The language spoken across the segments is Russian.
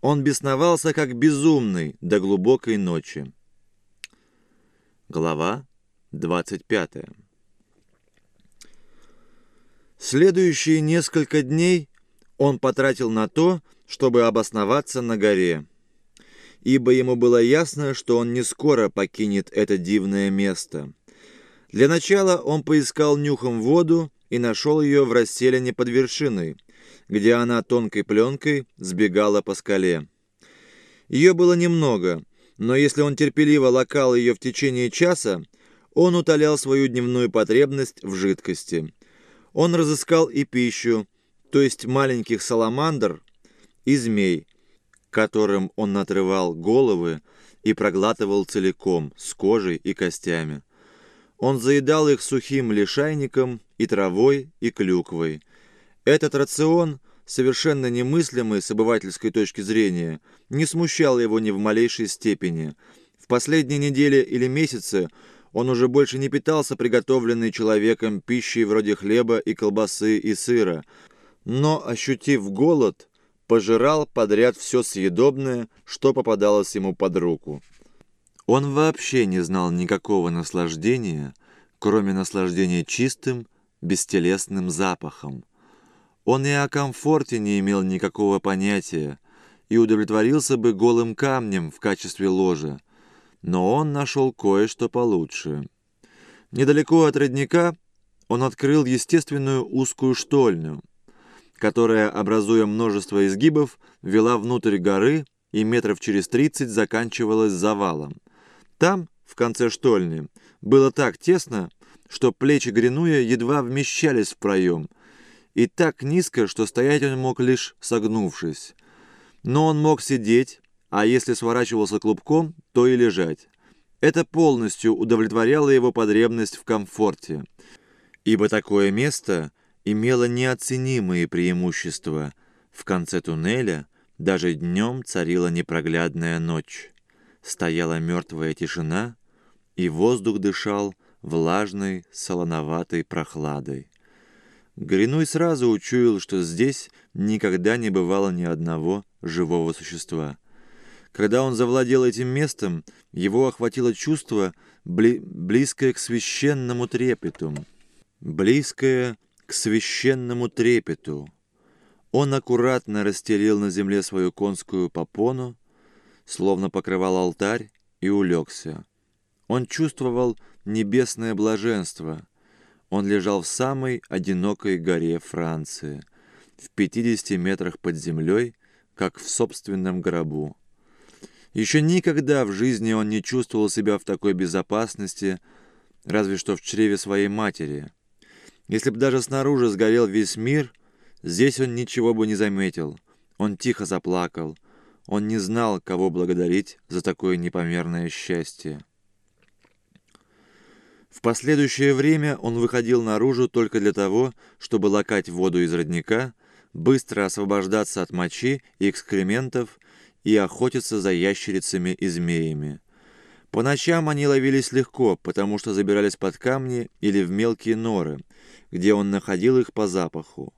Он бесновался, как безумный, до глубокой ночи. Глава 25 Следующие несколько дней он потратил на то, чтобы обосноваться на горе, ибо ему было ясно, что он не скоро покинет это дивное место. Для начала он поискал нюхом воду и нашел ее в расселине под вершиной, где она тонкой пленкой сбегала по скале. Ее было немного, но если он терпеливо лакал ее в течение часа, он утолял свою дневную потребность в жидкости. Он разыскал и пищу, то есть маленьких саламандр и змей, которым он натрывал головы и проглатывал целиком, с кожей и костями. Он заедал их сухим лишайником и травой, и клюквой. Этот рацион, совершенно немыслимый с обывательской точки зрения, не смущал его ни в малейшей степени. В последние недели или месяцы он уже больше не питался приготовленной человеком пищей вроде хлеба и колбасы и сыра, но, ощутив голод, пожирал подряд все съедобное, что попадалось ему под руку. Он вообще не знал никакого наслаждения, кроме наслаждения чистым, бестелесным запахом. Он и о комфорте не имел никакого понятия и удовлетворился бы голым камнем в качестве ложа, но он нашел кое-что получше. Недалеко от родника он открыл естественную узкую штольню, которая, образуя множество изгибов, вела внутрь горы и метров через тридцать заканчивалась завалом. Там, в конце штольни, было так тесно, что плечи Гринуя едва вмещались в проем, и так низко, что стоять он мог лишь согнувшись. Но он мог сидеть, а если сворачивался клубком, то и лежать. Это полностью удовлетворяло его потребность в комфорте, ибо такое место имело неоценимые преимущества. В конце туннеля даже днем царила непроглядная ночь. Стояла мертвая тишина, и воздух дышал влажной, солоноватой прохладой. Гринуй сразу учуял, что здесь никогда не бывало ни одного живого существа. Когда он завладел этим местом, его охватило чувство, бли близкое к священному трепету. Близкое к священному трепету. Он аккуратно расстелил на земле свою конскую попону, словно покрывал алтарь, и улегся. Он чувствовал небесное блаженство. Он лежал в самой одинокой горе Франции, в 50 метрах под землей, как в собственном гробу. Еще никогда в жизни он не чувствовал себя в такой безопасности, разве что в чреве своей матери – если бы даже снаружи сгорел весь мир, здесь он ничего бы не заметил. Он тихо заплакал. Он не знал, кого благодарить за такое непомерное счастье. В последующее время он выходил наружу только для того, чтобы лакать воду из родника, быстро освобождаться от мочи и экскрементов и охотиться за ящерицами и змеями. По ночам они ловились легко, потому что забирались под камни или в мелкие норы, где он находил их по запаху.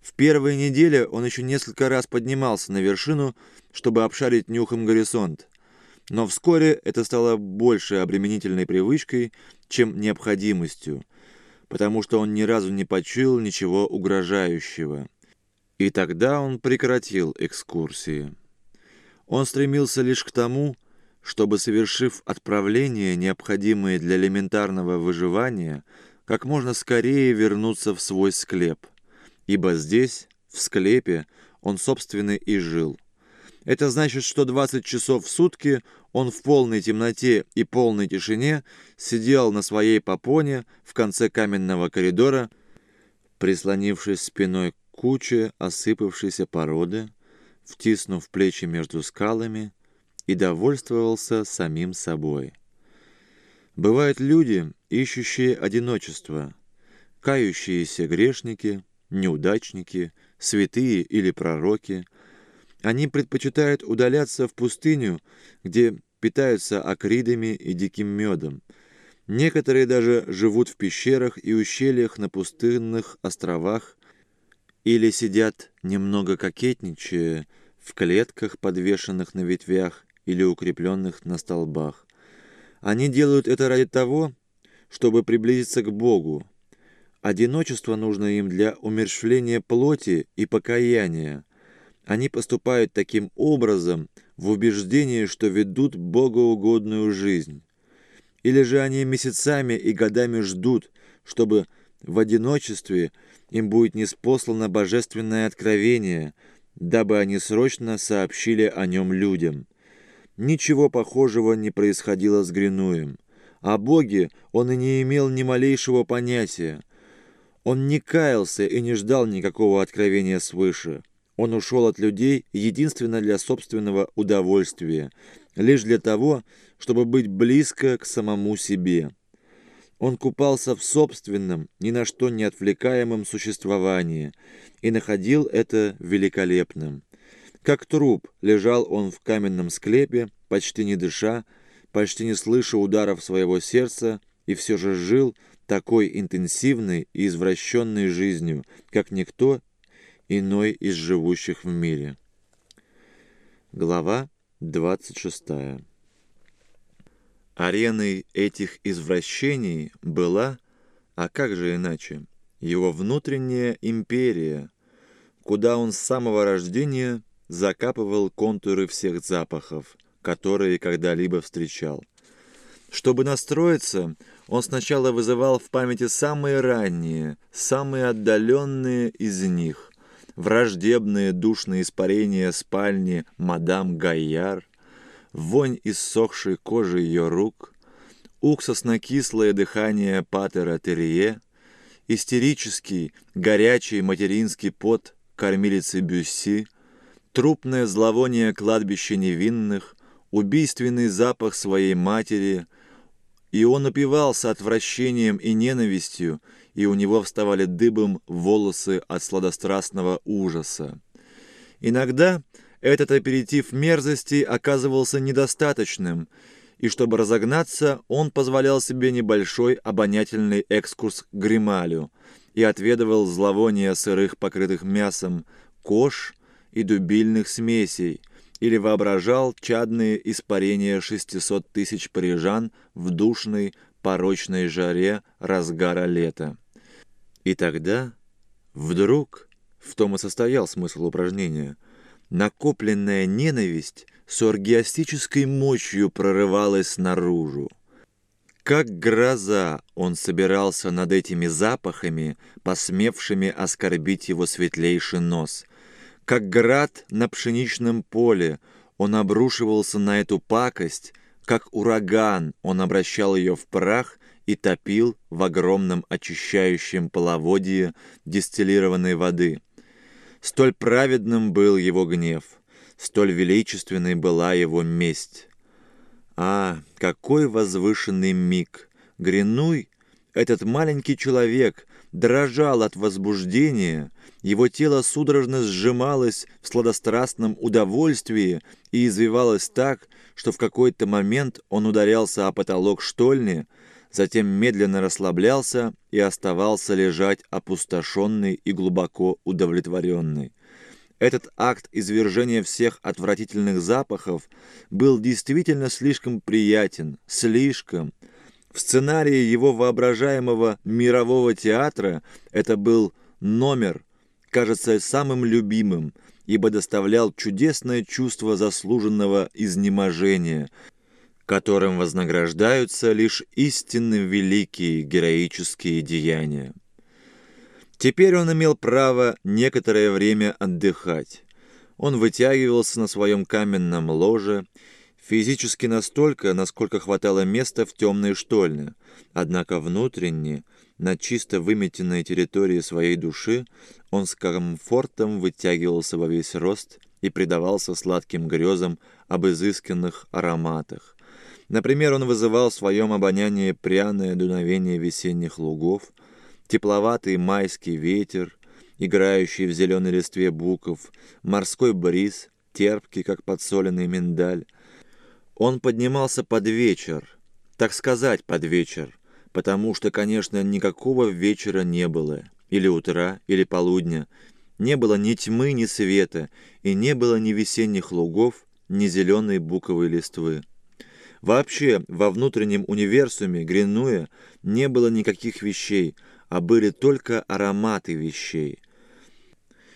В первые недели он еще несколько раз поднимался на вершину, чтобы обшарить нюхом горизонт. Но вскоре это стало больше обременительной привычкой, чем необходимостью, потому что он ни разу не почуял ничего угрожающего. И тогда он прекратил экскурсии. Он стремился лишь к тому, чтобы, совершив отправление, необходимое для элементарного выживания, как можно скорее вернуться в свой склеп, ибо здесь, в склепе, он, собственно, и жил. Это значит, что 20 часов в сутки он в полной темноте и полной тишине сидел на своей попоне в конце каменного коридора, прислонившись спиной к куче осыпавшейся породы, втиснув плечи между скалами и довольствовался самим собой. Бывают люди, ищущие одиночество, кающиеся грешники, неудачники, святые или пророки. Они предпочитают удаляться в пустыню, где питаются акридами и диким медом. Некоторые даже живут в пещерах и ущельях на пустынных островах или сидят, немного кокетничая, в клетках, подвешенных на ветвях или укрепленных на столбах. Они делают это ради того, чтобы приблизиться к Богу. Одиночество нужно им для умерщвления плоти и покаяния. Они поступают таким образом в убеждении, что ведут богоугодную жизнь. Или же они месяцами и годами ждут, чтобы в одиночестве им будет неспослано божественное откровение, дабы они срочно сообщили о нем людям. Ничего похожего не происходило с Гринуем. О Боге он и не имел ни малейшего понятия. Он не каялся и не ждал никакого откровения свыше. Он ушел от людей единственно для собственного удовольствия, лишь для того, чтобы быть близко к самому себе. Он купался в собственном, ни на что не отвлекаемом существовании и находил это великолепным. Как труп лежал он в каменном склепе, почти не дыша, почти не слыша ударов своего сердца, и все же жил такой интенсивной и извращенной жизнью, как никто иной из живущих в мире. Глава 26. Ареной этих извращений была, а как же иначе, его внутренняя империя, куда он с самого рождения закапывал контуры всех запахов, которые когда-либо встречал. Чтобы настроиться, он сначала вызывал в памяти самые ранние, самые отдаленные из них, враждебные душные испарения спальни мадам Гайяр, вонь иссохшей кожи ее рук, уксусно-кислое дыхание патера Терье, истерический, горячий материнский пот кормилицы Бюсси, трупное зловоние кладбища невинных, убийственный запах своей матери, и он упивался отвращением и ненавистью, и у него вставали дыбом волосы от сладострастного ужаса. Иногда этот аперитив мерзости оказывался недостаточным, и чтобы разогнаться, он позволял себе небольшой обонятельный экскурс к Грималю и отведывал зловоние сырых покрытых мясом кож и дубильных смесей, или воображал чадные испарения 600 тысяч парижан в душной, порочной жаре разгара лета. И тогда, вдруг, в том и состоял смысл упражнения, накопленная ненависть с оргиастической мощью прорывалась наружу. Как гроза он собирался над этими запахами, посмевшими оскорбить его светлейший нос. Как град на пшеничном поле он обрушивался на эту пакость, как ураган он обращал ее в прах и топил в огромном очищающем половодье дистиллированной воды. Столь праведным был его гнев, столь величественной была его месть. А, какой возвышенный миг! Гринуй, этот маленький человек, дрожал от возбуждения, его тело судорожно сжималось в сладострастном удовольствии и извивалось так, что в какой-то момент он ударялся о потолок штольни, затем медленно расслаблялся и оставался лежать опустошенный и глубоко удовлетворенный. Этот акт извержения всех отвратительных запахов был действительно слишком приятен, слишком. В сценарии его воображаемого мирового театра это был номер, кажется, самым любимым, ибо доставлял чудесное чувство заслуженного изнеможения, которым вознаграждаются лишь истинно великие героические деяния. Теперь он имел право некоторое время отдыхать. Он вытягивался на своем каменном ложе, физически настолько, насколько хватало места в темной штольне, однако внутренне, на чисто выметенной территории своей души, он с комфортом вытягивался во весь рост и предавался сладким грезам об изысканных ароматах, Например, он вызывал в своем обонянии пряное дуновение весенних лугов, тепловатый майский ветер, играющий в зеленой листве буков, морской бриз, терпкий, как подсоленный миндаль. Он поднимался под вечер, так сказать, под вечер, потому что, конечно, никакого вечера не было, или утра, или полудня, Не было ни тьмы, ни света, и не было ни весенних лугов, ни зеленой буковой листвы. Вообще, во внутреннем универсуме Гринуя не было никаких вещей, а были только ароматы вещей –